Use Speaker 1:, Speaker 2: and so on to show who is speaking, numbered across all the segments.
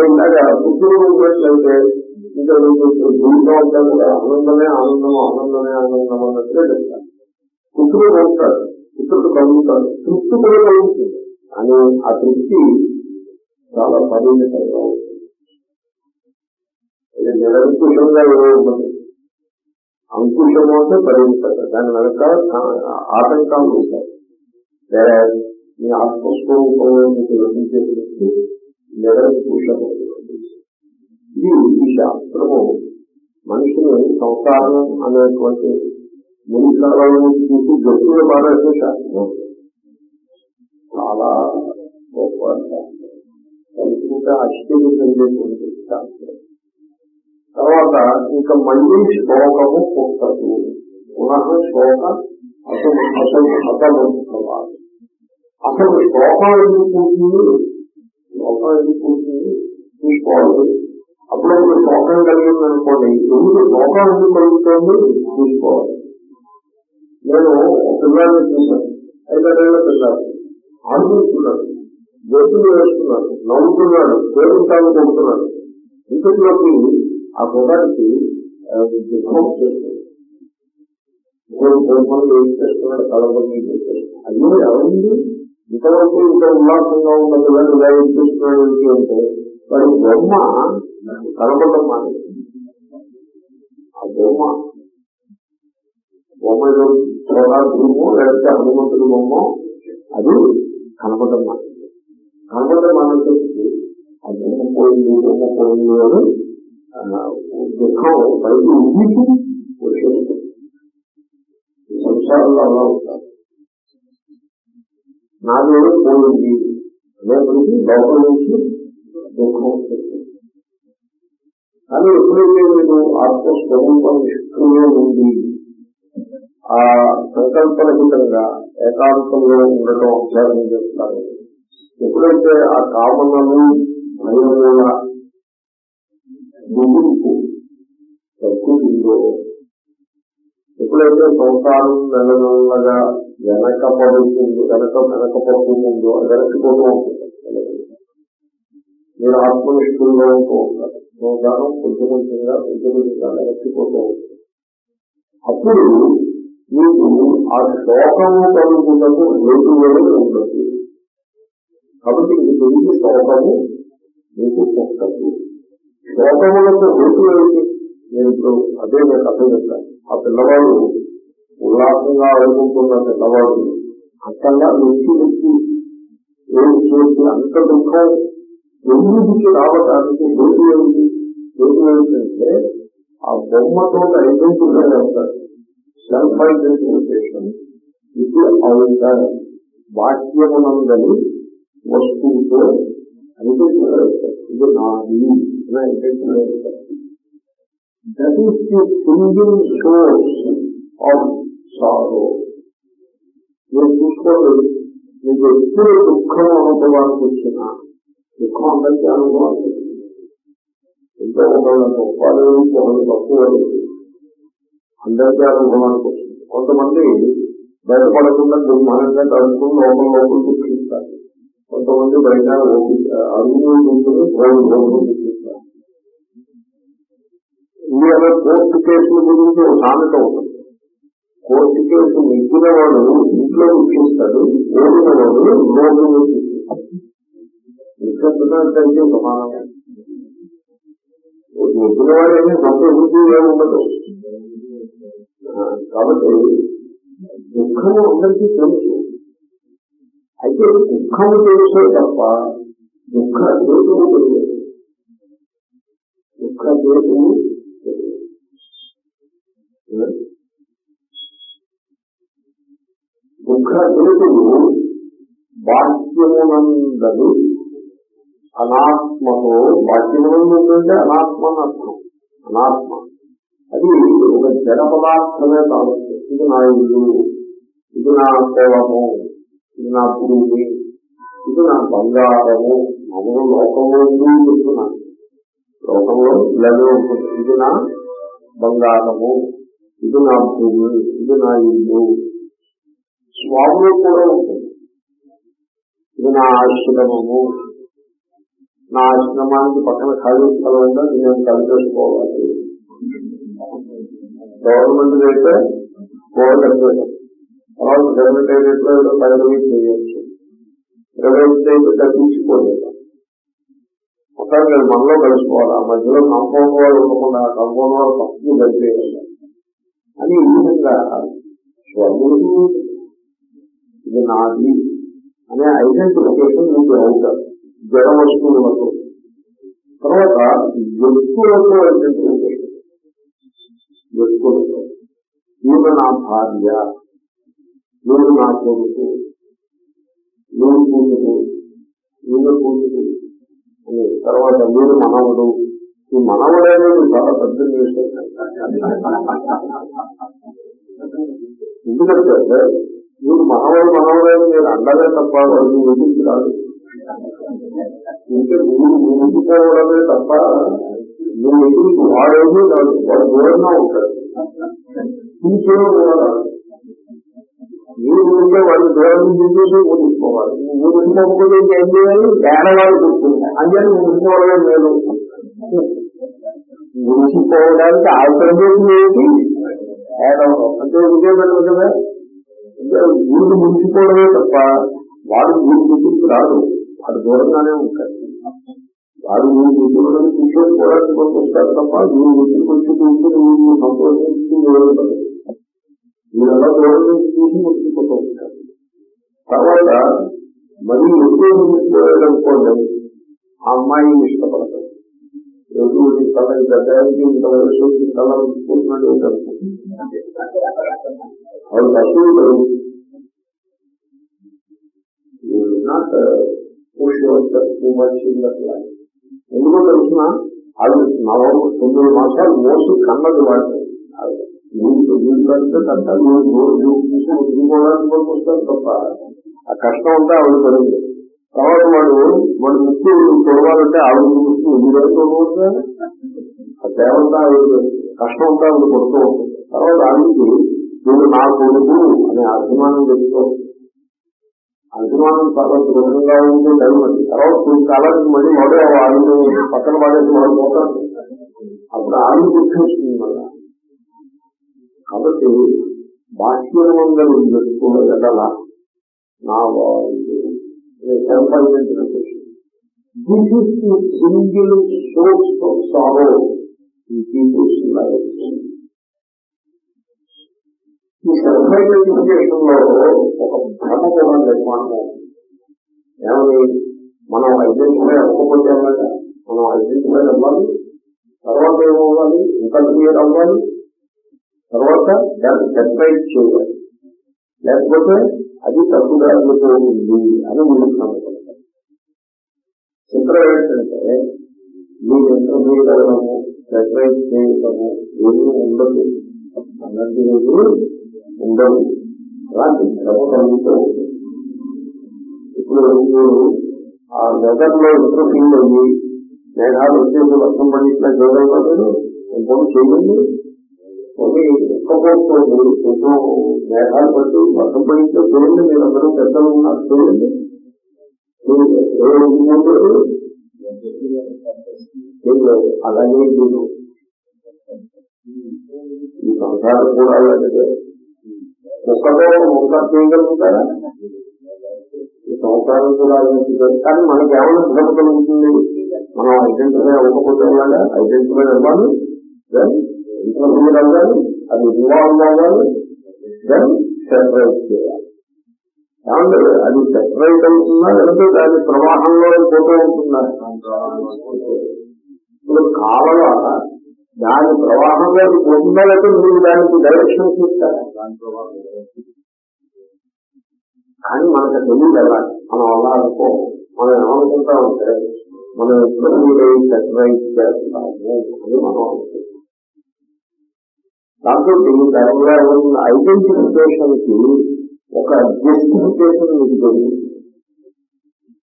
Speaker 1: So ఇలాగా బుద్ధులు ఉన్నట్లయితే ఇంకా జీవితం అంతా కూడా ఆనందమే ఆనందం ఆనందమే ఆనందం అన్నట్టుగా చెప్తారు. పుత్రుడు ఉంటాడు పుత్రుడు కలుగుతాడు తృప్తి కూడా కలుగుతుంది. అని ఆ తృప్తి చాలా పరిమితంగా ఉంటుంది. ఇది నిరంకుశంగా ఉంటుంది. అంకుశము అంటే పరిమితంగా దాని వెనక ఆటంకాలు ఉంటాయి. మీ ఆత్మస్వరూపంలో మీకు లభించే తృప్తి నిరంకుశము ఇది ఈ శాస్త్రము మనిషిని సంసారం అనేటువంటి మునికాలం నుంచి తీసి గట్టిగా మారేసే శాస్త్రం చాలా గొప్ప శాస్త్రం కలుసుకుంటే శాస్త్రం తర్వాత ఇంకా మళ్ళీ శ్లోకము పుట్టదు పునః శ్లోక అసలు అసలు అసలు అసలు శ్లోకం ఎందుకు పుట్టింది శ్లోకం ఎందుకు పుట్టింది చూసుకోవాలి. అప్పుడప్పుడు శోకం కలిగింది అనుకోండి ఎందుకు శోకం ఎందుకు కలుగుతుంది చూసుకోవాలి. నేను పిల్లల్ని చూశాను. ఐదారేళ్ళ పిల్లలు ఆడుకుంటున్నాడు గొడ్డులు వేస్తున్నాడు నవ్వుతున్నాడు. పేరుంటాను కొడుతున్నాడు. ఇంటిలోకి ఆ కుర్రాడికి దుఃఖం చేస్తుంది కోరుకోమని ఏం చేస్తున్నాడు కలవని అయ్యో ఎవరింది ఇంతవరకు ఇంత ఉల్లాసంగా ఉన్న పిల్లలు ఇలా ఏం చేస్తున్నాడు అంటే వాడి బొమ్మ. కనపడడం మానేది ఆ బొమ్మ. బొమ్మ ఏదో చోళా గురుము లేకపోతే హనుమంతుడి బొమ్మ అది కనపడడం మానేది కనపడడం మానేసి ఆ బొమ్మ పోయింది బొమ్మ పోయింది అని దుఃఖం బయట ఉడికి వచ్చేస్తుంది సంసారంలో అలా ఉంటారు పోయింది. అనేప్పటికీ లోపల నుంచి దుఃఖం వస్తుంది. కానీ ఎప్పుడైతే మీరు ఆత్మస్వరూపం నిష్క్రియ ఉంది ఆ సంకల్పరహితంగా ఏకాంతంలో ఉండటం అభ్యాసం చేస్తారు. ఎప్పుడైతే ఆ కామనలు భయముల ముగింపు తగ్గుతుందో ఎప్పుడైతే సంసారం నెలనల్లగా వెనక పడుతుంది వెనక వెనక వెనకపడుతుందో వెనక్కిపోతూ ఉంటుంది మీరు ఆత్మనిష్ఠులుగా ఉంటూ ఉంటారు. సంసారం కొంచెం కొంచెంగా కొంచెం కొంచెంగా వెనక్కిపోతూ ఉంటుంది అప్పుడు మీకు ఆ శోకము కలుగులకు ఏది వేరే ఉండదు. కాబట్టి ఇది తెలిసి శోకము మీకు ఉండదు. శోకములకు హేతు ఏమిటి నేను ఇప్పుడు అదే నేను అర్థం చెప్తాను ఆ పిల్లవాళ్ళు ఉల్లాసంగా ఆడుకుంటున్న పిల్లవాడు అంతగా వెచ్చి వెచ్చి ఏం చేసి అంత దుఃఖం ఎందుకు రావడానికి హేతు ఏమిటి? హేతు ఏమిటంటే ఆ బొమ్మతో ఐడెంటిఫై అవుతారు సెల్ఫ్ ఐడెంటిఫికేషన్ ఇది అవుతారు వాక్యమునందని వస్తువుతో ఐడెంటిఫై అవుతారు ఇది నాది అని ఐడెంటిఫై అవుతారు that is the single source of చాలు మీరు చూసుకోండి మీకు ఎప్పుడు దుఃఖం అనుభవానికి వచ్చినా దుఃఖం అందరికీ అనుభవానికి వచ్చింది ఎంతో ఒకళ్ళ గొప్పలు ఒకళ్ళు తక్కువ అందరికీ అనుభవానికి వచ్చింది కొంతమంది బయటపడకుండా దుర్మానంగా తడుచుకుని లోపల లోపల దుఃఖిస్తారు. కొంతమంది బయట అరుగు దుఃఖులు రోజు రోజు దుఃఖిస్తారు. ఇండియాలో కోర్టు కేసుల గురించి ఒక సామెత ఉంటుంది. కోర్టుకేసి నెగ్గిన వాడు ఇంట్లో దుఃఖిస్తాడు ఓడిన వాడు రోడ్డు దుఃఖిస్తాడు నిశ్శబ్దంటే సమానం నెగ్గిన వాడేమి సంతోషించి ఏముండదు కాబట్టి దుఃఖము అందరికీ తెలుసు. అయితే దుఃఖము తెలుసే తప్ప దుఃఖ హేతువు తెలియదు. దుఃఖ హేతువు దుఃఖ హేతువు వాక్యమునందరి అనాత్మతో బాహ్యమునందు అంటే అనాత్మ. అని అర్థం అనాత్మ అది ఒక జడ పదార్థమే కావచ్చు ఇది నా ఇల్లు ఇది నా పొలము ఇది నా భూమి ఇది నా బంగారము మామూలు లోకంలో ఎందుకు చెప్తున్నాను లోకంలో ఇలాగే ఉంటుంది. ఇది నా బంగారము ఇది నా భూమి ఇది నా ఇల్లు. స్వాములు కూడా ఉంటుంది. ఇది నా ఆశ్రమము. నా ఆశ్రమానికి పక్కన ఖాళీ స్థలం ఉందా? నేను చేసుకోవాలి. గవర్నమెంట్ అయితే గోల్డ్ తర్వాత గవర్నమెంట్లో ఏదో పదవి చేయొచ్చు. ప్రైవేట్ అయితే తగ్గించుకోలేదు. ఒకసారి నేను మనలో కలుసుకోవాలి. ఆ మధ్యలో కంపౌండ్ వాళ్ళు ఉండకుండా కంపౌండ్ వాళ్ళు పక్కకి కలిపేయాలి అని ఈ విధంగా స్వముడు ఇది నాది అనే ఐడెంటిఫికేషన్ మీకు అవుతారు జడ వస్తువులతో తర్వాత వ్యక్తులతో ఐడెంటిఫికేషన్ వ్యక్తులతో. ఈమె నా భార్య. నేను నా కొడుకు. నేను కూతురు. నేను కూతురు. అని తర్వాత నేను మనవడు. ఈ మనవడు అనేది చాలా పెద్ద విషయం ఎందుకంటే మీరు మనవడు మనవడని నేను అండలే తప్ప వాళ్ళు ఎదురు రాదు. ఇంకా మీరు ముందుకోవడమే తప్ప నువ్వు ఎదురు వాడేమీ కాదు. వాడు దూరంగా ఉంటాడు. ఇంకేమో కూడా రాదు మీరు ఉంటే వాళ్ళు దూరం చూసి ఊరుకోవాలి నువ్వు ఊరుకోకపోతే ఏం చేయాలి? వేడవాళ్ళు కూర్చుంటాయి అంటే నువ్వు లేదు ఊరికిపోవడానికి అవసరం ఏంటి ఏడవడం అంటే ఉద్యోగం కదా ఊరికి మురిసిపోవడమే తప్ప వాడు ఊరి గురించి రాదు వాడు దూరంగానే ఉంటాడు. వాడు ఊరి గురించి కూర్చోకపోవడానికి కొంత వస్తారు తప్ప ఊరి గురించి కొంచెం కూర్చొని ఊరిని సంతోషించి వేయడం వీళ్ళ దూరం నుంచి చూసి మురిసిపోతూ ఉంటారు తర్వాత మరి ఎక్కువ మురిసిపోయాడనుకోండి ఆ అమ్మాయిని ఇష్టపడతారు రోజు గడ్డానికి ఇంత వయసు ముట్టుకుంటున్నట్టు వాళ్ళు పశువులు నాట్ uh, ఎందుకో తెలుసిన? అది నలభై తొమ్మిది మాసాలు మోసి కన్నది వాటి నీకు తప్ప నువ్వు చూసి తప్ప ఆ కష్టం అంతా ఆవిడ పడింది తర్వాత వాడు వాడు ముక్కు తొడవాలంటే ఆవిడ ముక్కు మీరు తొడవద్దా ఆ దేవంతా ఆవిడ కష్టం అంతా ఆవిడ కొడుతూ ఉంటుంది. తర్వాత ఆవిడకి నేను నా కొడుకు అనే అభిమానం చెప్తూ అభిమానం చాలా దృఢంగా ఉంది టైం అది తర్వాత కొన్ని కాలానికి మళ్ళీ వాడు ఆవిడ పక్కన పడేసి మనం పోతాం అప్పుడు ఆవిడ గుర్తిస్తుంది మళ్ళా. కాబట్టి బాహ్యమంగళం చెప్పుకున్న ఎడల నా వాళ్ళు సంపాదించిన this is the single source of sorrow. ఈ పీపుల్స్ లైఫ్ ఈ సెల్ఫ్ ఐడెంటిఫికేషన్లో ఒక భ్రమ కూడా నిర్మాణం ఏమని? మనం ఐడెంటిఫై అవ్వకపోతే అన్నమాట మనం ఐడెంటిఫై అవ్వాలి తర్వాత ఏమవ్వాలి? ఇంకా క్లియర్ అవ్వాలి. తర్వాత దాన్ని సెపరేట్ చేయాలి. లేకపోతే అది తప్పుగా అనుకోతుంది అని ముందుకు నమ్మకం. చిత్రం ఏంటంటే మీరు ఇంటర్వ్యూ వెళ్ళడము సెపరేట్ చేయడము ఏమీ ఉండదు. అలాంటి ఉండదు. అలాంటి శ్రమ కలుగుతూ ఉంటుంది ఇప్పుడు మీరు ఆ వెదర్లో ఎక్కువ ఫీల్ అయ్యి మేఘాలు వచ్చేసి వర్షం పండించిన పండించినా మీరు ఇంకొక చేయండి. కొన్ని ఒక్కపోతుంది కొంచెం మేఘాలు పట్టి వర్షం పండించిన చేయండి మీరు అందరూ పెద్దలు ఉన్నారు చేయండి. అలాగే మీరు. ఈ సంసారం కూడా అలాంటిదే ఒకటో ఒక్క చేయగలుగుతారా ఈ సంవత్సరాలు కూడా అలాంటిదే కానీ మనకి ఏమైనా భ్రమ కలుగుతుంది? మనం ఐడెంటిఫై అవ్వకపోతే అలాగా ఐడెంటిఫై అవ్వాలి. దెన్ ఇంటర్వ్యూ అవ్వాలి. అది ఇన్వాల్వ్ అవ్వాలి. దెన్ సెపరేట్ చేయాలి. ఏమంటే అది సెపరేట్ అవుతుందా? లేకపోతే దాని ప్రవాహంలో పోతూ ఉంటుందా? ఇప్పుడు కాలువ? దాని ప్రవాహంలో పోతుందా మీరు దానికి డైరెక్షన్ ఇస్తారా కానీ మనకు తెలియదు అలా మనం అలా అనుకో మనం ఏమనుకుంటా ఉంటే మనం ఎప్పుడు మీరు సెపరేట్ చేస్తాము అని మనం అనుకుంటాం. దాంతో దానిగా ఉన్న ఐడెంటిఫికేషన్కి ఒక జస్టిఫికేషన్ మీకు దొరుకుతుంది.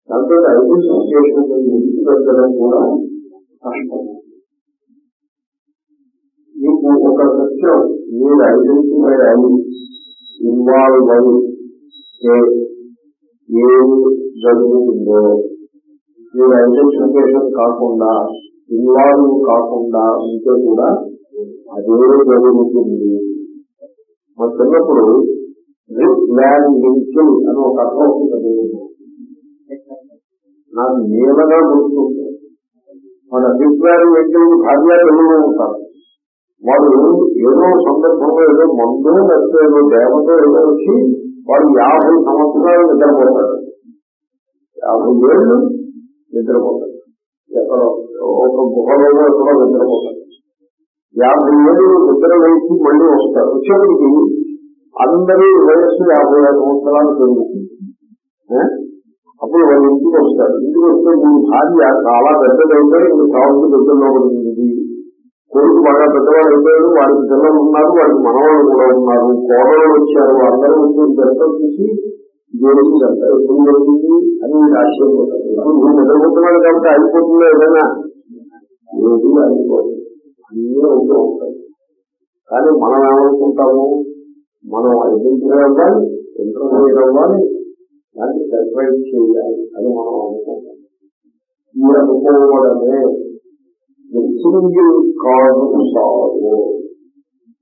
Speaker 1: దాంతో ఐడెంటిఫికేషన్ మీకు పెట్టడం కూడా కష్టం. ఒక సత్యం మీరు ఐడెంటిఫై అయి ఇన్వాల్వ్ అయి ఏమి జరుగుతుందో. మీరు ఐడెంటిఫికేషన్ కాకుండా ఇన్వాల్వ్ కాకుండా ఉంటే కూడా అదే జరుగుతుంది. మా చిన్నప్పుడు రిప్ వ్యాన్ అని ఒక అర్థం ఉంటుంది నాకు నీలగా గుర్తుంది మన రిప్ వ్యాన్ లింకిల్ భార్య తెలుగులో ఉంటారు. వాడు ఏదో సందర్భంలో ఏదో మందు లేకపోతే ఏదో దేవత ఏదో వచ్చి వాడు యాభై సంవత్సరాలు నిద్రపోతాడు. యాభై ఏళ్ళు నిద్రపోతాడు. ఎక్కడో ఒక గుహలో ఎక్కడో నిద్రపోతాడు. యాభై ఏళ్ళు నిద్ర వేసి మళ్ళీ వస్తారు వచ్చేప్పటికి అందరి వయస్సు యాభై ఆరు సంవత్సరాలు పెరుగుతుంది. అప్పుడు వాళ్ళు ఇంటికి వస్తారు ఇంటికి వస్తే మీ భార్య చాలా పెద్దదైతే ఇంక సాగు దగ్గరలో పడుతుంది కొడుకు బాగా పెద్దవాడు అయిపోయాడు వాడికి పిల్లలు ఉన్నారు వాడికి మనవాళ్ళు కూడా ఉన్నారు. కోడలు వచ్చారు అందరూ వచ్చి దర్శనం చూసి జరిగిందంట ఎప్పుడు జరుగుతుంది అని మీరు ఆశ్చర్యపోతారు నువ్వు నిద్రపోతున్నాడు కాబట్టి అయిపోతుందో ఏదైనా? ఏది అయిపోతుంది అన్నీ అవుతూ ఉంటాయి. కానీ మనం ఏమనుకుంటాము? మనం ఐడెంటిఫై అవ్వాలి ఇంటర్వ్యూ అవ్వాలి దాన్ని సర్ప్రైజ్ చేయాలి అని మనం అనుకుంటాం. ఈ అనుకోవడమే సింగిల్ కాదు సాగు.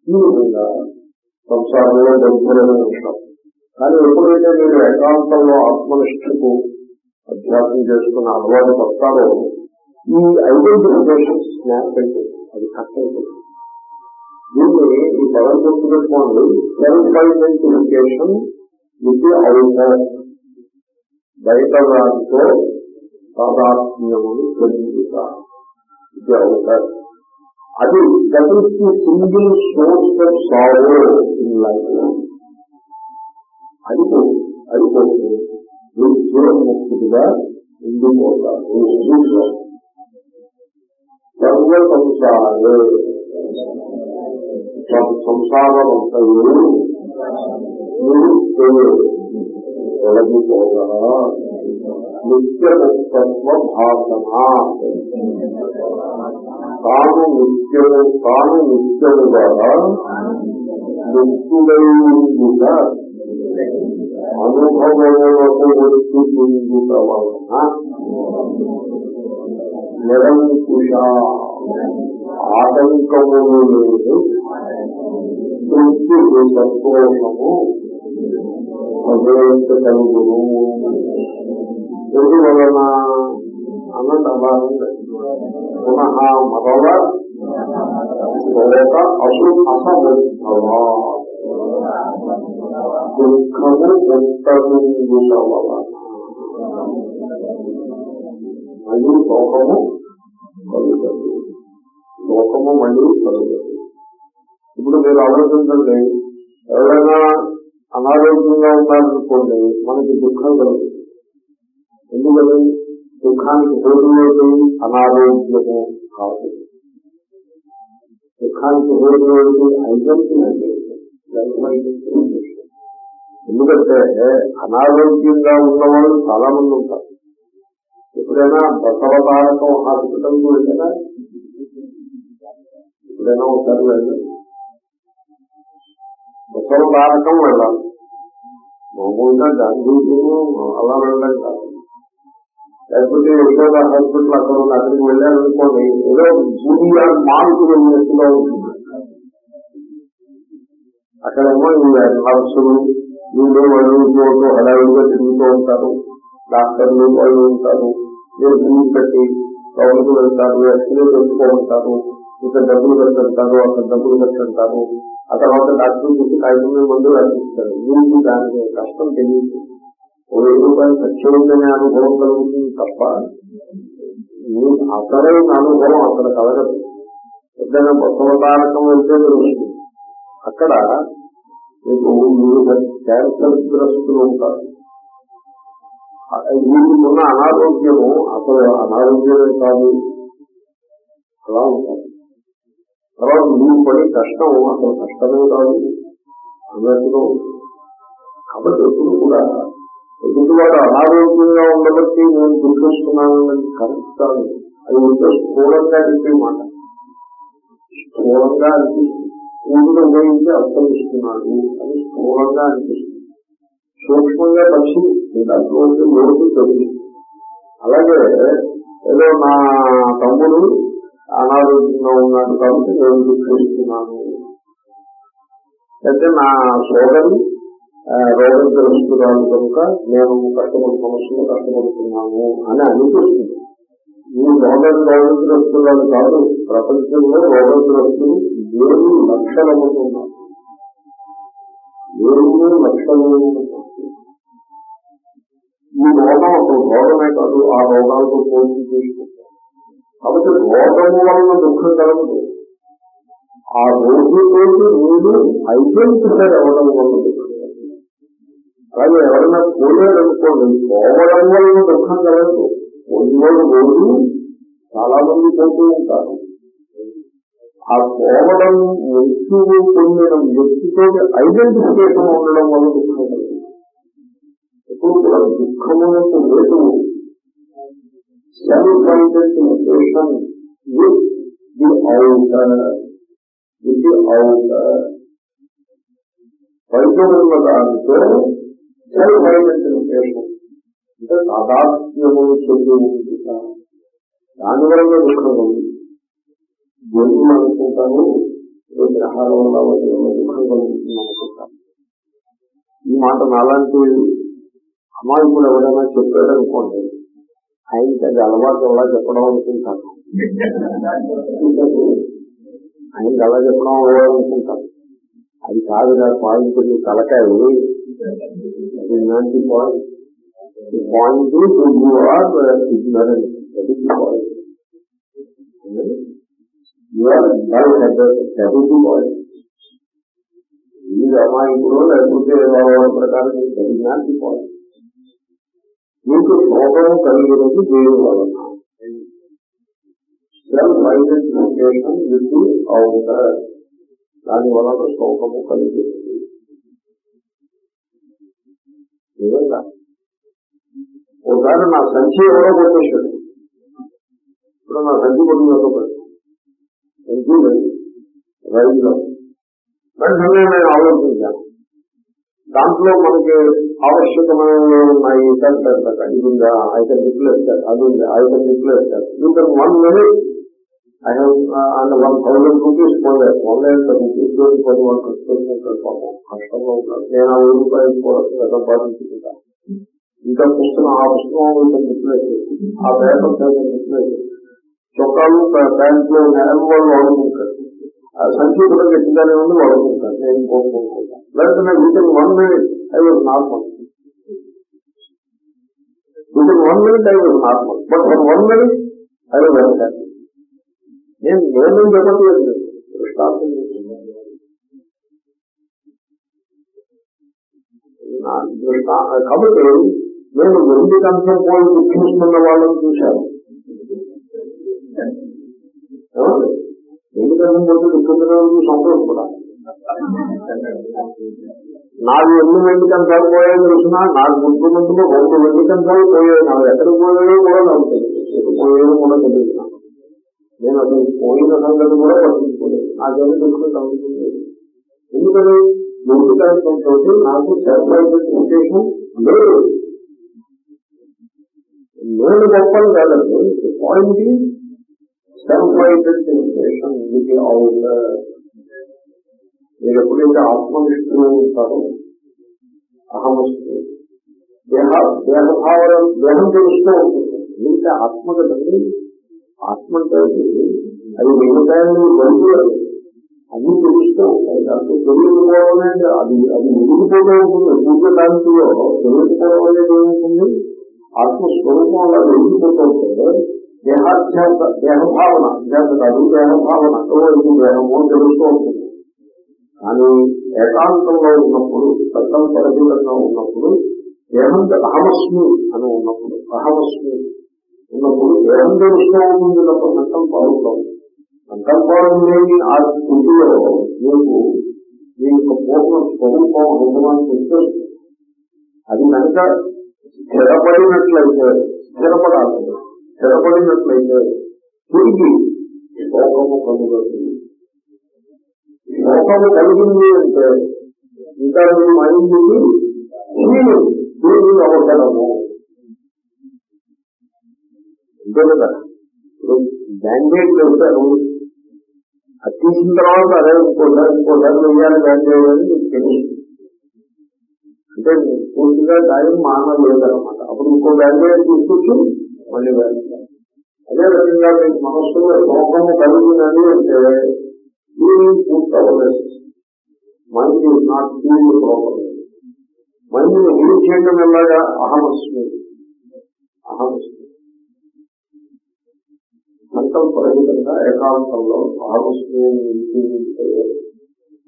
Speaker 1: ఈ విధంగా సంసారంలో దగ్గరనే ఉంటాం కానీ ఎప్పుడైతే మీరు ఏకాంతంలో ఆత్మనిష్టకు అభ్యాసం చేసుకున్న అలవాటు పడతారో ఈ ఐడెంటిఫికేషన్ స్నాప్ అయిపోతుంది అది కట్ దీన్ని ఈ పదం గుర్తుపెట్టుకోండి. సెల్ఫ్ ఐడెంటిఫికేషన్ విత్ అవుట్ బయట వారితో తాదాత్మ్యములు చెందుతా ఇది అవుతారు అది that is the single source of sorrow in life అది అది పోతుంది. మీరు జీవన్ముక్తుడిగా ఉండిపోతారు. సర్వ సంసారే సంసారమంతయు మీరు తొలగిపోగా భాషణ తాను నిత్యము తాను నిత్యముగా ముక్తుడైన అనుభవములకు వచ్చి చెందుట వలన నిరంకుశ ఆటంకములు లేదు తృప్తి సంతోషము భగవంతు కలుగును. ఎందువలన? అన్నట్టు అలా పునః మరల లేక అసు అసముద్భవ దుఃఖము ఉత్తరుల మళ్ళీ లోకము కలుగదు. లోకము మళ్ళీ కలుగదు. ఇప్పుడు మీరు ఆలోచించండి. ఎవరైనా అనారోగ్యంగా ఉన్నారనుకోండి మనకి దుఃఖం కలుగుతుంది ఎందుకని? దుఃఖానికి హేతువేది అనారోగ్యము కాదు. దుఃఖానికి హేతువేది ఐడెంటిటీ ఎందుకంటే అనారోగ్యంగా ఉన్నవాళ్ళు చాలా మంది ఉంటారు. ఎప్పుడైనా బసవతారకం హాస్పిటల్ వెళ్ళినా ఎప్పుడైనా ఒకసారి వెళ్ళాలి బసవతారకం వెళ్ళాలి. మామూలుగా గాంధీజీను అలా వెళ్ళడం కాదు. లేకపోతే ఏదో హాస్పిటల్ అక్కడ ఉన్న అక్కడికి వెళ్ళారనుకోండి ఏదో జూనియా మార్కు వెళ్ళినట్టుగా ఉంటుంది. అక్కడేమో ఈ నర్సులు వీళ్ళు వాళ్ళు ఇంకోటి హడావిడిగా తిరుగుతూ ఉంటారు డాక్టర్లు వాళ్ళు ఉంటారు మీరు ఫీజు పెట్టి లోపలికి వెళ్తారు ఎక్స్రే తెచ్చుకోమంటారు ఇక్కడ డబ్బులు పెట్టంటారు అక్కడ డబ్బులు పెట్టంటారు ఆ తర్వాత డాక్టర్ చూసి కాగితం మందులు అందిస్తారు వీరికి దానికి కష్టం తెలియదు. ఓ వెయ్యి రూపాయలు ఖర్చు అయిందనే అనుభవం కలుగుతుంది తప్ప మీ అసలైన అనుభవం అక్కడ కలగదు. ఎప్పుడైనా బసవతారకం వెళ్తే తెలుస్తుంది. అక్కడ మీకు వివిధ క్యాన్సర్ గ్రస్తులు ఉంటారు. వీరికి ఉన్న అనారోగ్యము అసలు అనారోగ్యమే కాదు. అలా ఉంటారు. తర్వాత మీరు పడి కష్టం అసలు కష్టమే కాదు. అన్నట్టుగా ఉంటుంది. కాబట్టి ఎప్పుడు కూడా ఎందుకంటే అనారోగ్యంగా ఉండబట్టి నేను దుఃఖిస్తున్నాను కరెక్ట్ కాదు అది ఉంటే స్థూలంగా చెప్పే మాట. స్థూలంగా అనిపిస్తుంది. ఊరిలో ఉపయోగించి అర్థమిస్తున్నాడు అని స్థూలంగా అనిపిస్తుంది. సూక్ష్మంగా పక్షి దాంట్లో ఉంటే లోటు తెలుస్తుంది అలాగే ఏదో నా తమ్ముడు అనారోగ్యంగా ఉన్నాడు కాబట్టి నేను దుఃఖిస్తున్నాను. అయితే నా సోదరి రోగగ్రస్తురాలు కనుక నేను కష్టపడి మనసులో కష్టపడుతున్నాను అని అనిపిస్తుంది. ఈ రోగం రోగగ్రస్తురాలు కాదు ప్రపంచంలో రోగగ్రస్తులు ఏమి లక్షల ఏమి లక్షల మంది ఈ రోగం ఒక రోగమే కాదు ఆ రోగాలతో పోల్చి తీసుకుంటాం కాబట్టి రోగము వలన దుఃఖం కలగదు. ఆ రోజుతోటి మీరు ఐడెంటిఫై అవ్వడం వల్ల దుఃఖం కానీ ఎవరైనా పోలేదనుకోండి పోవడం వల్ల దుఃఖం కలదు. పోయిన రోజు చాలా మంది పోతూ ఉంటారు. ఆ పోవడం మృత్యువు పొందిన వ్యక్తితో ఐడెంటిఫికేషన్ ఉండడం వల్ల దుఃఖం కలదు. ఎప్పుడు కూడా దుఃఖము యొక్క rate self identification with the outer with the outer బయట ఉన్న దానితో అంటే సాదాత్మ్యము చెంది ఉంటుంది దానివల్ల దుఃఖం ఉంది జన్మ అనుకుంటాను గ్రహాల వల్ల ఏమో దుఃఖం కలుగుతుంది అనుకుంటాను ఈ మాట నాలాంటి అమాయకుడు ఎవరైనా చెప్పాడు అనుకోండి ఆయనకి అది అలవాటు అలా చెప్పడం అనుకుంటాను. ఆయనకి అలా చెప్పడం అలా అనుకుంటాను. అది కాదు నాకు పాయింట్ నీ తలకాయ ఇలాంటి point point you are ignorant that is point you are dull headed that is point ఈ అమాయకుడు లేకపోతే వాళ్ళ ప్రకారం ఇలాంటి పాయింట్ మీకు శోభము కలిగినది దేని వలన దాని వలన శోకము కలిగినది ఒకసారి నా సంచి ఎవరో కొట్టేశాడు ఇప్పుడు నా సంచి కొట్టిన సంచి లేదు రైల్లో వెంటనే నేను ఆలోచించాను దాంట్లో మనకి ఆవశ్యకమైన ఉన్నాయి. పెద్ద ఇది ఉందా? ఐ కెన్ రిప్లేస్ అది ఉంది? I can replace that one minute. I and one thousand rupees పోలేదు వన్ ల్యాక్ రూపీస్ తోటి పది వన్ కట్టుకుంటాడు పాపం. కష్టంగా ఉంటాడు నేను ఆ వెయ్యి రూపాయలు కూడా సంపాదించుకుంటా ఇంకా పుస్తకం ఆ పుస్తకం రిప్లేస్ ఆ పేపర్ రిప్లేస్ చొక్కాలు ప్యాంట్లు నెలలు వాళ్ళు వాడుకుంటారు. ఆ సంఖ్య కూడా గట్టిగానే ఉంది వాడుకుంటారు. నేను కోరుకుంటాను లేకపోతే within one minute I was normal within one minute I was normal but for one minute I was very happy నేను నేను చెప్పట్లేదు దృష్టాంతం కాబట్టి నేను వెండి కంఠం పోయి దుఃఖిస్తున్న వాళ్ళని చూశాను. వెండి కంఠం పోతే దుఃఖించడానికి సంతోషపడాలి నాకు ఎన్ని వెండి కంఠాలు పోయాయో తెలిసినా నాకు ముందు ముందులో రెండు వెండి కంఠాలు పోయాయి. నాకు ఎక్కడికి పోయాయో కూడా నాకు తెలియదు. ఎటు పోయాయో కూడా తెలియదు నేను అసలు పోయిన సంగతి కూడా పట్టించుకోలేదు. నాకేమీ దుఃఖం కలుగుతుంది ఎందుకని? వెండి కంఠంతో నాకు సెల్ఫ్ ఐడెంటిఫికేషన్ లేదు. నేను గొప్పలు కాదండి. పాయింట్ సెల్ఫ్ ఐడెంటిఫికేషన్ ఇది అవుట్ మీరు ఎప్పుడైతే ఆత్మనిష్ఠులు ఉంటారో అహమస్తు. దేహ దేహభావన దేహం తెలుస్తూ ఉంటుంది. ఎందుకంటే ఆత్మ కదండి ఆత్మ అంటే అది మిగతాన్ని బయలు అన్ని తెలుస్తూ ఉంటాయి. దాంట్లో తెలియకపోవడం అనేది అది అది ముగిపోతూ ఉంటుంది. పూజ దాంట్లో తెలియకపోవడం అనేది ఏముంటుంది? ఆత్మస్వరూపం అలా వెలిగిపోతూ ఉంటుంది దేహాధ్యాస దేహభావన అధ్యాస కాదు దేహభావన ఇది దేహము అని తెలుస్తూ ఉంటుంది. కానీ ఏకాంతంలో ఉన్నప్పుడు సత్తం పరిధిలో ఉన్నప్పుడు దేహం అహమస్మి అని ఉన్నప్పుడు అహమస్మి ఉన్నప్పుడు దేహం తెలుస్తూ ఉంటుంది తప్ప సంకల్పాలు ఉండవు సంకల్పాలు లేని ఆ స్థితిలో మీకు మీ యొక్క పూర్ణ స్వరూపం అనుభవానికి వచ్చేస్తుంది అది కనుక స్థిరపడినట్లయితే స్థిరపడాలి స్థిరపడినట్లయితే తిరిగి లోకము కలుగుతుంది లోకము కలిగింది అంటే ఇంకా మీ మైండ్కి నేను తిరిగి అవసరము అంతే కదా బ్యాండేజ్ వేశారు అది తీసిన తర్వాత అదే ఇంకోసారి ఇంకోసారి వెయ్యాలి బ్యాండేజ్ అని మీకు తెలియదు అంటే పూర్తిగా గాయం మానలేదన్నమాట అప్పుడు ఇంకో బ్యాండేజ్ తీసుకొచ్చి? మళ్ళీ వేస్తారు అదే రకంగా మీకు మనస్సులో శోకము కలిగినది అంటే ఫీలింగ్ పూర్తి అవ్వలేదు mind is not feel proper మైండ్ని హీల్ చేయడం ఎలాగా? అహమస్మి అహమస్మి సంకల్ప రహితంగా ఏకాంతంలో అహమస్మి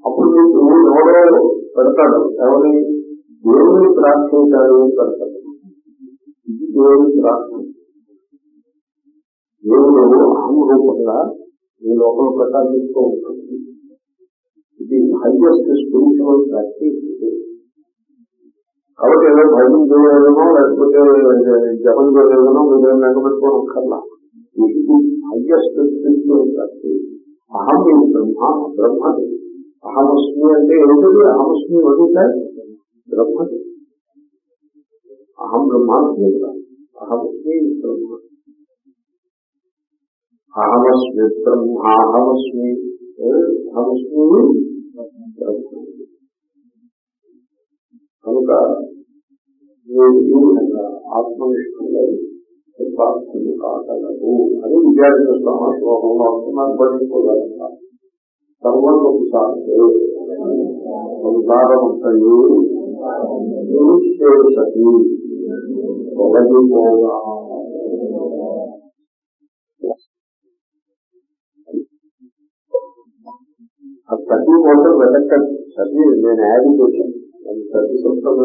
Speaker 1: అప్పుడు మీకు ఎవరో పెడతాడు ఎవరి దేవుని ప్రార్థించాలి కర్తవ్యం ఇది దేవుని ప్రార్థన. దేవుడు అహం రూపంగా మీ లోపల ప్రకాశిస్తూ ఉంటుంది ఇది హైయెస్ట్ స్పిరిచువల్ ప్రాక్టీస్ కాబట్టి ఏదో భయం చేయలేదనో లేకపోతే జపం చేయలేదనో మీరు లెక్కపెట్టుకోనక్కర్లా ఇది హైయెస్ట్ స్పిరిచువల్ ప్రాక్టీస్. అహం ఈ బ్రహ్మ బ్రహ్మది అహమస్మి అంటే ఏంటది అహమస్మి వదిలితే బ్రహ్మది అహం బ్రహ్మాస్మి అహమస్మి బ్రహ్మ అహమస్మి బ్రహ్మ అహమస్మి అహమస్మి బ్రహ్మ కనుక మీరు ఈ విధంగా ఆత్మనిష్ఠులై కృతార్థులు కాగలరు అని విద్యార్థి స్వామి శ్లోకంలో అంటున్నారు పట్టించుకోగలుగుతారు. సర్వం ఒకసారి సంసారమంతయు నిశ్చేషతి ఆ సతీ కోసం వెతకం సతీ నేను యాడ్ చేశాను సతీ సొంతం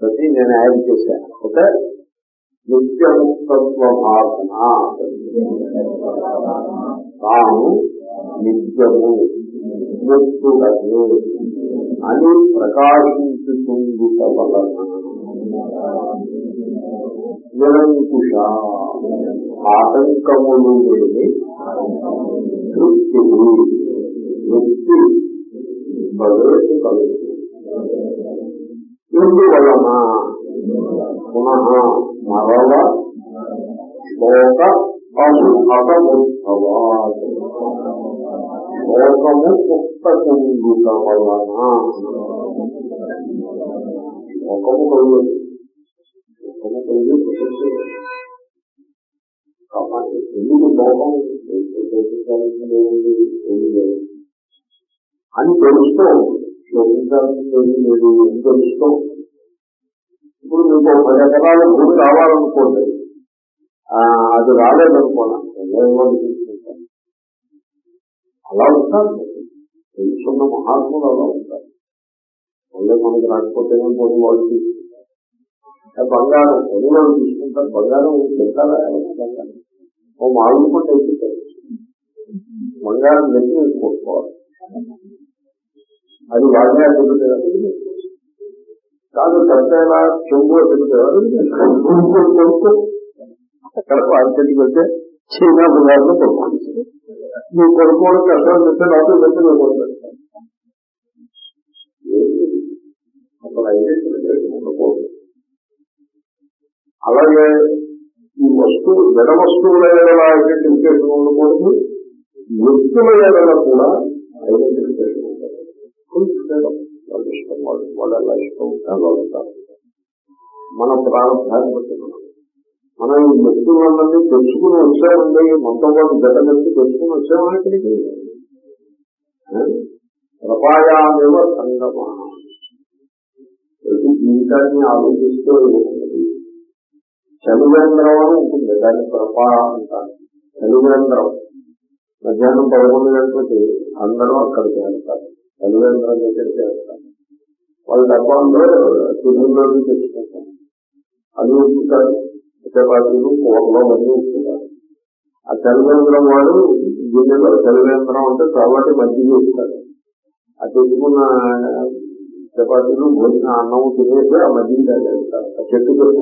Speaker 1: సతీ నేను యాడ్ చేశాను ఓకే నిత్యముక్తత్వ భావన తాను నిత్యము ముక్తుడను అని ప్రకాశించుతుందుట వలన నిరంకుశ ఆటంకములు లేని తృప్తి ముక్తి భగవత్ కలుగుతుంది ఎందువలన పునః మరల శోక అసముద్భవాత్ భోగము పుస్తకుండుట వలన. భోగము కలుగుతుంది భోగము కలిగి ప్రసక్తి కాబట్టి ఎందుకు భోగం శోకం అని తెలుస్తూ శోకించాల్సింది లేదు అని తెలుస్తూ ఇప్పుడు మీకు పది ఎకరాల భూమి రావాలనుకోండి అది రాలేదనుకోండి. అలా ఉంటారు. తెలుసున్న మహాత్ములు అలా ఉంటారు. మళ్ళీ మనకి రాకపోతేనే పోనీ వాళ్ళు తీసుకుంటారు. బంగారం కొని వాళ్ళు తీసుకుంటారు. బంగారం తింటారా బంగారం ఓ మామిడి కూడా ఎక్కుతారు బంగారం దగ్గర వేసుకోవాలి అది వాళ్ళే అడ్డుపెట్టారు కాదు కట్టేలా చెంబు అడ్డుపెట్టారు కొనుక్కో అక్కడ మార్కెట్కి వెళ్తే చైనా బంగారంలో కొనుక్కోవచ్చు. నువ్వు కొనుక్కోవడం కష్టం చెప్తే నాకు వెళ్తే నువ్వు కొనుక్కుంటాను అక్కడ ఐడెంటిఫికేషన్ అలాగే ఈ వస్తువు జడ వస్తువుల ఏదైనా ఐడెంటిఫికేషన్ ఉండకూడదు. వ్యక్తుల ఏదైనా కూడా ఐడెంటిఫికేషన్ ఉండదు వాళ్ళు ఇష్టం వాళ్ళు వాళ్ళు ఎలా ఇష్టం ఉంటారు మన ప్రారంభాన్ని బట్టి మనం మనం ఈ వ్యక్తులందరినీ తెలుసుకుని వచ్చామండి మనతో పాటు జత కలిసి తెలుసుకుని వచ్చామని ఇక్కడికి ప్రపాయామేవ సంగమ. ప్రతి జీవితాన్ని ఆలోచిస్తూ ఉంటుంది. చలివేంద్రం అని ఉంటుంది. దాన్ని ప్రపా అంటారు. చలివేంద్రం మధ్యాహ్నం పదకొండు గంటలకి అందరూ అక్కడికి వెళ్తారు. చలివేంద్రం దగ్గరికి వెళ్తారు. వాళ్ళ డబ్బాల్లో తుదిలోకి తెచ్చుకుంటారు. అది ఉంచుతారు చపాతీలు కూరలో మళ్ళీ ఉంచుతారు ఆ చలివేంద్రం వాడు గిన్నెలో చలివేంద్రం అంటే కాబట్టి మజ్జిగ ఇస్తారు ఆ తెచ్చుకున్న చపాతీలు భోజన అన్నం తినేసి ఆ మజ్జిగ తాగేస్తారు ఆ చెట్టు కింద.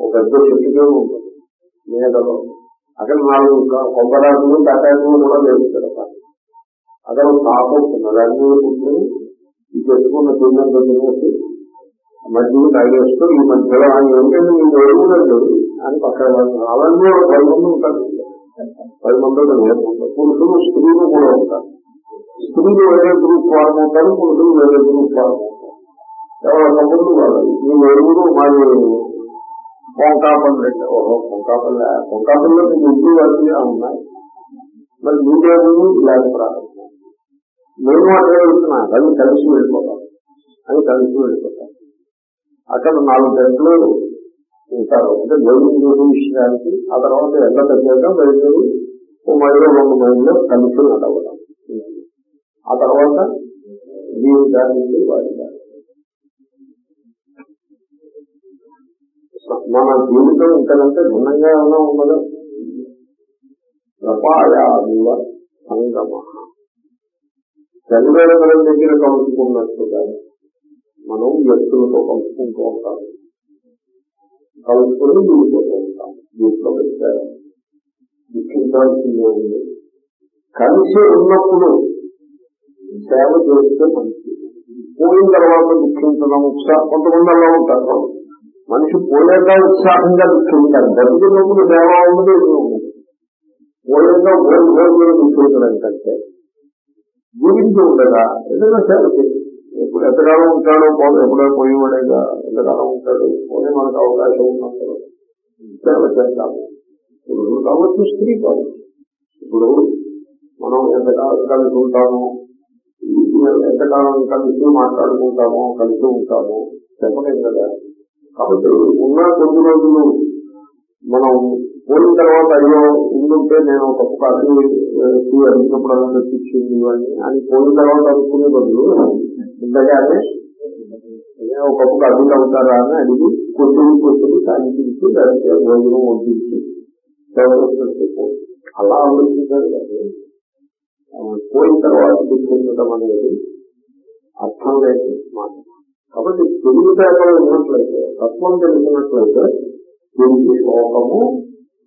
Speaker 1: ఒక పెద్ద చెట్టుకే ఉంటుంది. మేడలో. అక్కడ నాలుగు కొబ్బరాకులు తాటాకులు కూడా వేస్తారు అక్కడ. తాపు ఉంటుంది దాని మీద కూర్చొని ఈ చెట్టుకున్న పిండంతో తినేసి మధ్యలో తాగేస్తూ ఈ మధ్యలో ఆయన ఏంటంటే మీకు ఎరుగుదండి అని పక్కన అవన్నీ ఒక పది మంది ఉంటారు. పది మంది పురుషులు స్త్రీలు కూడా ఉంటారు. స్త్రీలు వేరే గ్రూప్ ఫార్మ్ అవుతారు పురుషులు వేరే గ్రూప్ ఫార్మ్ అవుతారు ఎవరి సంబంధం కాదు ఈ ఎరువులు మాది కొంకాపల్లి ఓహో కొంకాపల్లి కొంకాపల్లిలో మీకు ఇంటి వాళ్ళకి ఉన్నాయి. మరి మీకేమో ఇలాంటి ప్రారంభం. మేము అక్కడ వెళ్తున్నా అది కలిసి వెళ్ళిపోతాం. అని కలిసి వెళ్ళిపోతాం. అక్కడ నాలుగు గంటలు ఉంటారు. అంటే దేవుని విషయానికి ఆ తర్వాత ఎండ తగ్గాక బయలుదేరి ఓ మైలు రెండు మైళ్ళు కలిసి నడవడం. ఆ తర్వాత దీని దాని నుండి వాడి మన జీవితం ఇంతకంటే భిన్నంగా ఏమైనా ఉండదు. ప్రపాయాదివ సంగమ. చంద్రుల దగ్గర కలుసుకున్నట్టుగా మనం వ్యక్తులతో కలుసుకుంటూ ఉంటాం కలుసుకుని విడిపోతూ ఉంటాం దీంట్లో పెట్టారు దుఃఖించాల్సిందే ఉంది కలిసి ఉన్నప్పుడు సేవ చేస్తే మంచిది పోయిన తర్వాత దుఃఖించడం ఉత్సాహం కొంతమంది అలా ఉంటారు మనిషి పోయాక ఉత్సాహంగా దుఃఖించాలి బతుకున్నప్పుడు సేవ ఉండదు ఉండదు పోయాక ఓడి ఓడి దుఃఖించడం కంటే జీవించి ఉండగా ఏదైనా సేవ చేయాలి ఎంతకాలం ఉంటాడు పోదు ఎప్పుడో పోయేవాడేగా ఎంతకాలం ఉంటాడు పోనీ మనకు అవకాశం ఉన్నప్పుడు సేవ చేస్తాము పురుషుడు కావచ్చు స్త్రీ కావచ్చు. ఇప్పుడు మనం ఎంతకాలం కలిసి ఉంటామో ఎంతకాలం కలిసి మాట్లాడుకుంటామో కలిసి ఉంటామో చెప్పలేదు కదా. కాబట్టి ఉన్న కొద్ది రోజులు మనం పోయిన తర్వాత అయ్యో ఉండుంటే నేను తప్పు కాదు అడిగినప్పుడు అలా తెప్పించింది ఇవన్నీ అని పోయిన తర్వాత అనుకునే బదులు ఇంతగానే ఒక కప్పు కాఫీలు అవుతారా అని అడిగి కొద్దిగా కొద్దిగా సాగించి దానికి భోజనం వడ్డించి అలా ఆలోచించారు కానీ పోయిన తర్వాత దుఃఖించడం అనేది అర్థం లేని మాట. కాబట్టి తెలివితేటలు ఉన్నట్లయితే తత్వం తెలిసినట్లయితే దీనికి శోకము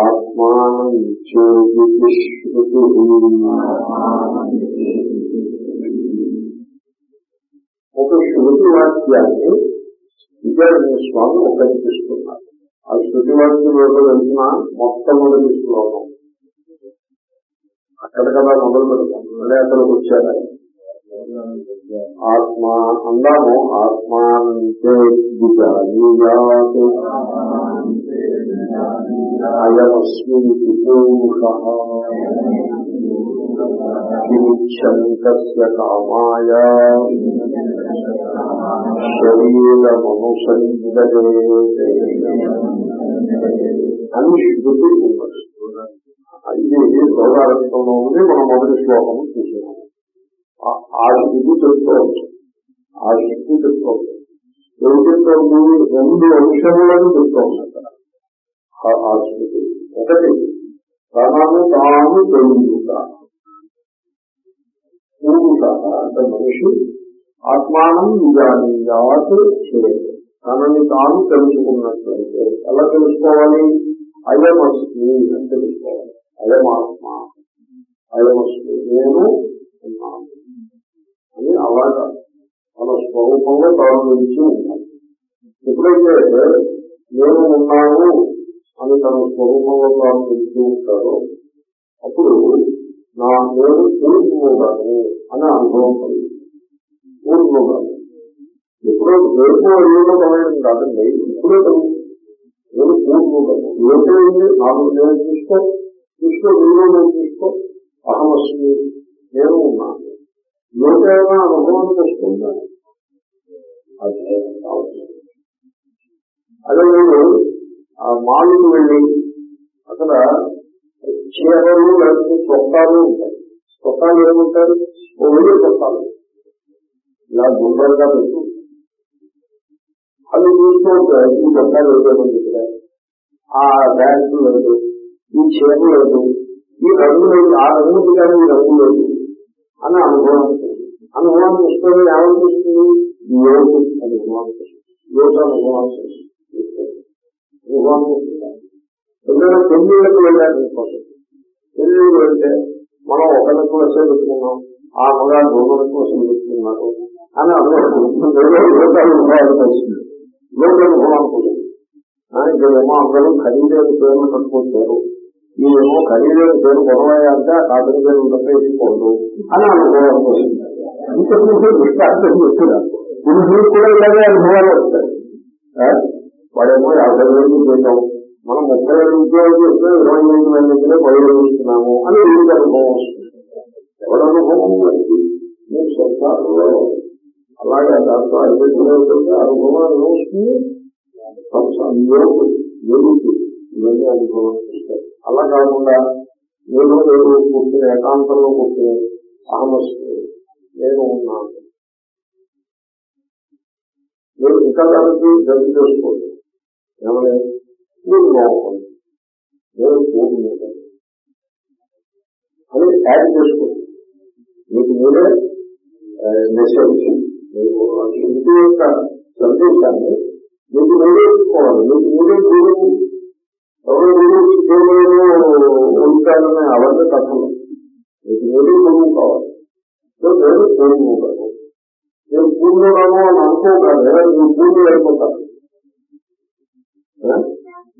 Speaker 1: ఆత్మానం ఒక శృతి వాక్యాన్ని విజయ స్వామి ఉపయోగిస్తున్నారు. ఆ శృతి వాక్యం ఏదో వెళ్తున్నా మొట్టమొదటి శ్లోకం అక్కడ కదా మొదలు పెడతాం. మళ్ళీ అక్కడికి వచ్చారు ఆత్మ అందాము. ఆత్మానంతే అయమస్మి కిమిచ్చంతస్య కామాయ. అని శృతి ఉన్నది. ఇది గౌరవంలో ఉంది? మనం మొదటి శ్లోకము చూసినాము ఆ శృతి చెప్తోంది ఆ శక్తి చెప్తోంది ఏం చెప్తోంది రెండు అంశములను చెప్తోంది అక్కడ. ఆ శృతి ఒకటి తనను తాను తెలుగుతా పూర్ణ అంటే మనిషి ఆత్మానం నిజానియాత్ చేయదు తనని తాను తెలుసుకున్నట్లయితే ఎలా తెలుసుకోవాలి? అయమస్మి అని తెలుసుకోవాలి. అయమాత్మ. అయమస్తు నేను ఉన్నాను. అని అలాగా మన స్వరూపంలో తాను నిలిచి ఉన్నాను ఎప్పుడైతే నేను ఉన్నాను అని తన స్వరూపంలో తాను నిలిచి ఉంటారో అప్పుడు నా నేను పూర్వముగాను అనే అనుభవం కలిగింది పూర్వముగాను ఎప్పుడో రేపు అయ్యేలో సమయం కాదండి ఇప్పుడే కలుగుతుంది. నేను పూర్వముగాను ఏదైంది నాకు నేను చూసుకో. చూసుకో నేను చూసుకో అహమస్మి నేను ఉన్నాను. ఏదైనా అనుభవం వస్తుందా అదే అదే నేను ఆ మాలకు వెళ్ళి అక్కడ చీరలు లేకపోతే చొక్కాలు ఉంటాయి. చొక్కాలు ఏముంటారు ఓ వెయ్యి కొత్తాలు ఇలా గుండ్రంగా పెట్టు. అవి చూస్తుంటే ఈ చొక్కాలు వేయడం దగ్గర ఆ బ్యాంకులు వెళ్ళి ఈ చీర లేదు. ఈ రంగు లేదు ఆ రంగు కానీ ఈ రంగు లేదు అని అనుభవం అనుభవం వస్తుంది ఏమనిపిస్తుంది యోగి అనుభవం యోగ అనుభవం అనుభవం పిల్లలు పెళ్ళిళ్ళకి వెళ్ళాలి అనుకోండి. పెళ్ళిళ్ళకి వెళ్తే మనం ఒకరి కోసం పెట్టుకున్నాం ఆ మగాడు రెండుల కోసం పెట్టుకున్నారు అని అనుభవం యోగ అనుభవానికి వస్తుంది లోక అనుభవానికి వస్తుంది ఇక్కడేమో అందరూ ఖరీదైన పేర్లు కట్టుకుంటారు ఈయేమో ఖరీదైన పేరు గొడవయ్యా ఆ కాదని పేరు తప్ప అని అనుభవానికి వస్తుంది. ఇంతకుముందు దృష్టాంతం చెప్తున్నారు పురుషులకు కూడా ఇలాగే అనుభవాలు వస్తాయి. వాడేమో యాభై వేలు చేద్దాం మనం ముప్పై ఏడు ఉద్యోగాలు చేస్తే ఇరవై ఐదు వేల దగ్గర బయలుదేరుస్తున్నాము అని వీరికి అనుభవం వస్తుంది. ఎవరి అనుభవం అది మీరు సంసారంలో అలాగే దాంట్లో ఐదు అనుభవాలు వస్తుంది యోగు యోగి ఇవన్నీ అనుభవం వస్తాయి అలా కాకుండా నేను నేను కూర్చుని ఏకాంతంలో కూర్చుని అహమస్తుంది నేను ఉన్నాను. మీరు ఇంకా దానికి జడ్జి చేసుకోండి. ఏమని? మీరు లోపం. నేను పూర్ణ అని యాడ్ చేసుకోండి. మీకు మీరే మెసేజ్ మీకు ఇంటి యొక్క సందేశాన్ని మీకు మీరే ఇచ్చుకోవాలి. మీకు మీరే గురువు. ఉంచాలనే అవన్నీ కథలు మీకు మీరే గురువు కావాలి సో నేను పూర్ణము కాదు నేను పూర్ణుడము అని అనుకోగానే నేను పూర్ణుడు అయిపోతాను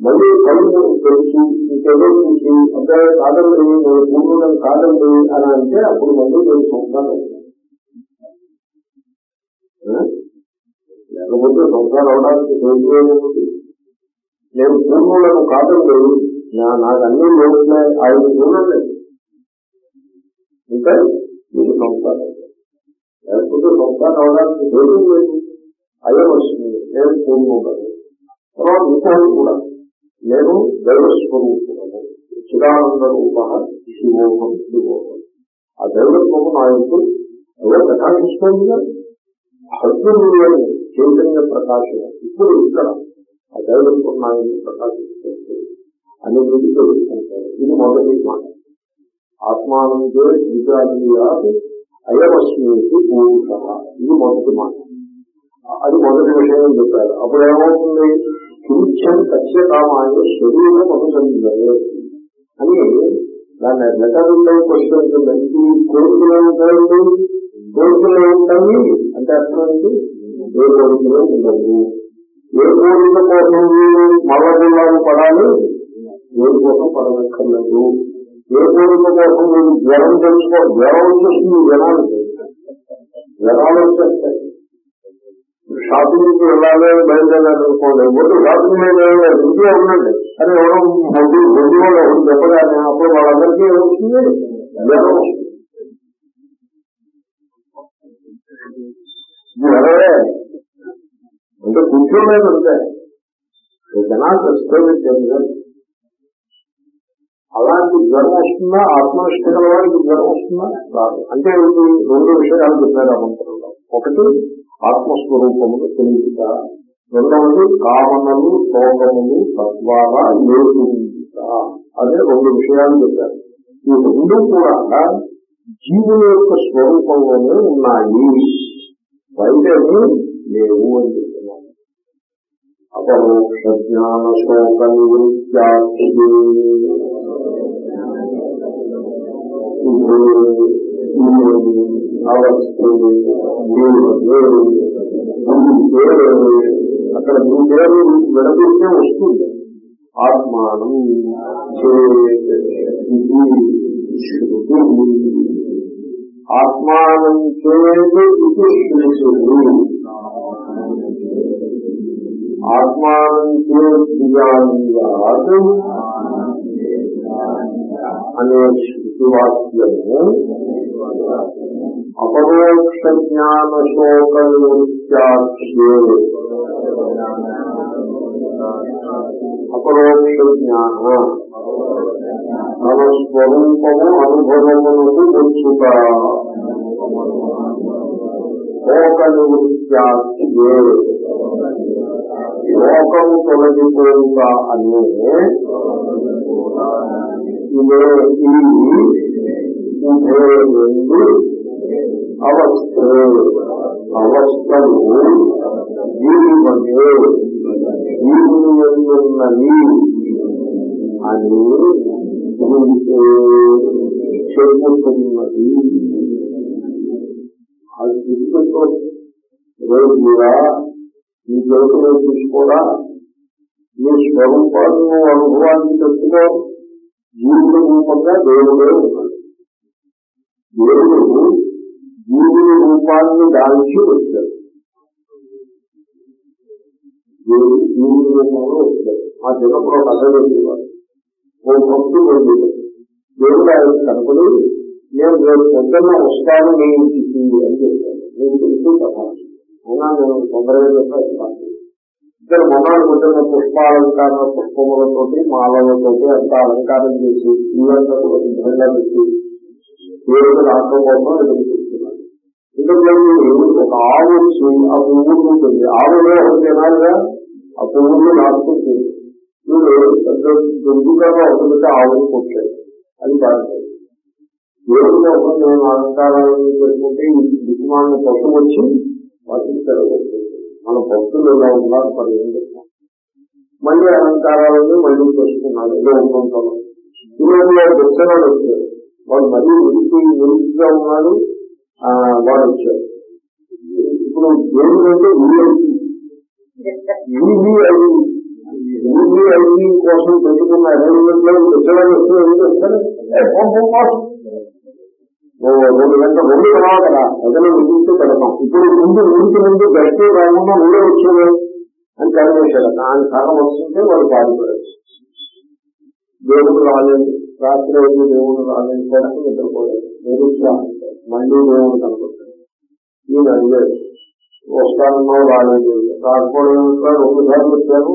Speaker 1: మళ్ళీ కళ్ళు తెలిసి ఇంకేదో చూసి అంటే కాదండి నేను పూర్ణుడని కాదండి అని అంటే అప్పుడు మళ్ళీ నేను సంసారం లేకపోతే సంసారం అవడానికి తెలియజేయలేదు నేను పూర్ణులను కాదండి. నా నాకు అన్ని లోటున్నాయి ఆయన చూడండి. ఇంకా మీరు సంస్కారం లేకపోతే సంస్కారం అవడానికి లేదు లేదు. అయ్యే వస్తుంది నేను పూర్ణుడను. తర్వాత ఇంకోటి కూడా. నేను దైవస్వరూపుడను. చిదానంద రూప శివోహం శివోహం ఆ దైవత్వము నా యొక్క ఎవరు ప్రకాశిస్తుందిగా హద్దులు చైతన్య ప్రకాశం. ఇప్పుడు ఇక్కడ ఆ దైవత్వం నా యొక్క ప్రకాశిస్తుంది అని మీరు తెలుసుకుంటారు ఇది మొదటి మాట. ఆత్మానందే విచారీయాలు అయమస్మికి పూష ఇది మొదటి మాట. అది మొదటి విషయం చెప్పారు. అప్పుడు ఏమవుతుంది? కించం సత్య శరీరం అనుసరించలేదు అని దాన్ని లెటర్ క్వశ్చన్ ఈ కోరికలు ఉంటాయండి కోరికలు ఉంటాయి అంటే అర్థం ఏంటి ఏ కోరికలు ఉండవు ఏ కోరిక కోసం మీరు మల్లగుల్లాలు పడాలి? ఏ కోసం పడనక్కర్లేదు ఏ కోరిక కోసం మీరు జ్వరం తెలుసుకో జ్వరం వచ్చేసింది జనాలు జనాలు వచ్చేస్తాయి. షాపింగ్కి వెళ్ళాలి బయలుదేరాలనుకోండి. ముందు షాపింగ్ మీద ఇంట్లో ఉండండి. అని ఎవరో మొద్దు మొద్దు వాళ్ళు ఎవరు చెప్పగానే అప్పుడు వాళ్ళందరికీ ఏమొస్తుంది? జ్వరం వస్తుంది. జ్వరమే. కూర్చోలేదు అంతే జనాలు స్టోరీ అలాంటి జ్వరం వస్తుందా? ఆత్మనిష్ట గల వాడికి జ్వరం వస్తుందా? రాదు. అంటే రెండు రెండు విషయాలు చెప్పారు ఆ ఒకటి ఆత్మస్వరూపములు తెలియట రెండవది కామనలు శోకములు తద్వారా లేకుంట అనే రెండు విషయాలు చెప్పారు. ఈ రెండు కూడా జీవుల యొక్క స్వరూపంలోనే ఉన్నాయి. బయటని లేవు అని చెప్తున్నారు అపరోక్ష అక్కడ మీ పేరు విడదీస్తే వస్తుంది. ఆత్మానం చేత్ శృతి ఆత్మానం చేతి ఇది శృతి ఆత్మానం అనే శృతివాక్యము అపరోక్ష జ్ఞాన శోక అపరోక్ష జ్ఞాన తన స్వరూపము అనుభవమునకు వచ్చుట శోక నివృత్యాస్తి లోకము తొలగిపోవుట అనే ఇదే ఈ రెండు అవస్థ అవస్థలు జీవనే జీవుని ఎందున్నది అని గురించి చెప్పుతున్నది. అది తీసుకుంటూ నీ కూడా ఈ జగత్తులో తీసుకోరా మీ స్వరూపాన్ని అనుభవానికి తెచ్చుకో. జీవుల రూపంగా దేవుడే ఉన్నాడు. దేవుడు జీవుల రూపాన్ని దాల్చి వచ్చాడు. దేవుడు జీవుని రూపంలో వచ్చాడు. ఆ చిన్నప్పుడు ఒక ఓ భక్తుడు వెళ్ళేది దేవుడు ఆయన కనపడి నేను రేపు పొద్దున్న వస్తాను నేను ఇంటికి అని చెప్పాను నేను తెలుసు కదా అయినా నేను తొందరగా చెప్పాను ఇక్కడ మొన్నటి పొద్దున్న పుష్పాలంకార పుష్పములతోటి మాలలతోటి అంత అలంకారం చేసి ఇల్లంతా కూడా సిద్ధంగా పెట్టి దేవుడు రాష్ట్రం కోసం ఎదురు చూస్తున్నాను ఎందుకంటే ఒక ఆవు వచ్చి ఆ పువ్వులు ఉంటుంది. ఆవులో ఒక జనాలుగా ఆ పువ్వులు నాటుకుంటుంది వీళ్ళు దొంగగా ఒకరికి ఆవులు కొట్టాడు అది బాధ్యత దేవుడి కోసం నేను అలంకారాలను పెట్టుకుంటే ఈ దిక్కుమాలను కోసం వచ్చి వాటిని మన భక్తులు ఎలా ఉన్నారు పరిగణిస్తాం మళ్ళీ అలంకారాలను మళ్ళీ చేసుకున్నాడు ఏదో ఉంటుంటాను ఈరోజు దర్శనాలు వచ్చాడు. వాడు మళ్ళీ ఉనికి ఉనికిగా ఉన్నాడు. ఆ, వాడు వచ్చాడు. ఇప్పుడు దేవుడు అంటే ఈవీఐ కోసం పెట్టుకున్న అరేంజ్మెంట్లో దర్శనాలు వస్తే రెండు గంటల రెండు తర్వాత ప్రజలు ముగించి పెడతాం ఇప్పుడు ముందు ముందు ముందు గట్టి రాకుండా ముందే వచ్చేది అని కనిపించారు దాని కారణం వస్తుంటే వాళ్ళు బాధపడచ్చు దేవుడు రాలేదు. రాత్రి అయితే దేవుడు రాలేదు. కొరకు నిద్రపోలేదు. నిరుత్సాహం మళ్ళీ దేవుడు కనపడతాడు. ఈయన అడిగాడు వస్తానన్నా రాలేదు. రాకపోవడం రెండుసార్లు వచ్చాను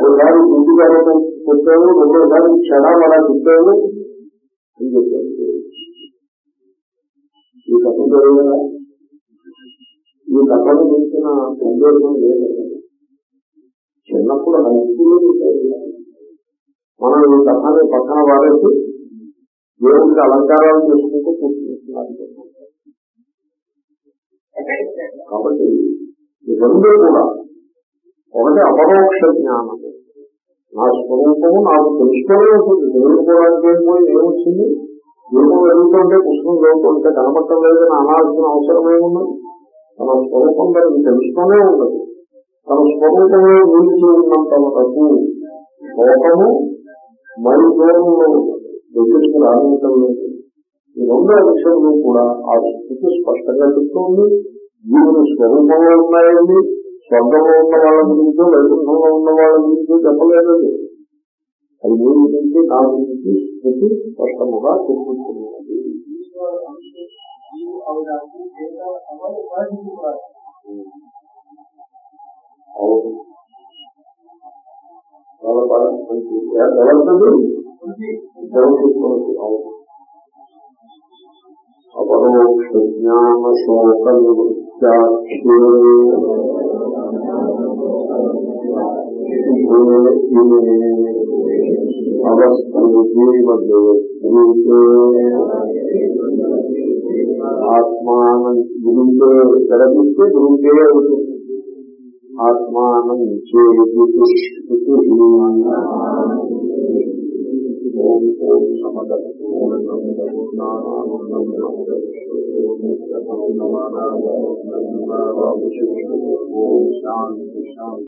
Speaker 1: ఒకసారి గుడ్డు గారు వచ్చాను రెండోసారి క్షణం అలా చెప్పాను అని చెప్పాడు ఈ కథ జరిగిన ఈ కథను చూసిన సందేశం లేదు. చిన్నప్పుడు హైస్కూల్ మనం ఈ కథని పక్కన వాడేసి దేవుడికి అలంకారాలు చేసుకుంటూ కూర్చుంటున్నారు కాబట్టి ఈ రెండు కూడా ఒకటి అపరోక్ష జ్ఞానం. నా స్వరూపము నాకు తెలుసుకునే ఉంటుంది దేవుడు కూడా పోయి ఏమొచ్చింది? దీపం వెళ్తుంటే పుష్పం చదువుతుంటే కనపడటం లేదని అనాల్సిన అవసరం ఏమున్నది తన స్వరూపం దానికి తెలుసుకునే ఉండదు తన స్వరూపమే నిలిచి ఉన్నంత వరకు లోకము మరి దూరంలో దగ్గరికి రానించడం లేదు ఈ రెండో విషయంలో కూడా ఆ స్థితి స్పష్టంగా చెప్తుంది. జీవుని స్వరూపంలో ఉన్నాయండి. స్వర్గంలో ఉన్న వాళ్ళ గురించో వైకుంఠంలో ఉన్న వాళ్ళ గురించో చెప్పలేదండి అది మీ గురించి నా గురించి స్థితి స్పష్టముగా చెప్పుకుంటున్నది అవును అపరోక్ష జ్ఞాన శోక నివృత్యాఖ్యే ఆత్మానం గురుంటే జరగిస్తే గురుంటే అవుతుంది ఆత్మానం చేతి ఓం ఓం సమద ఓం శాంతి శాంతి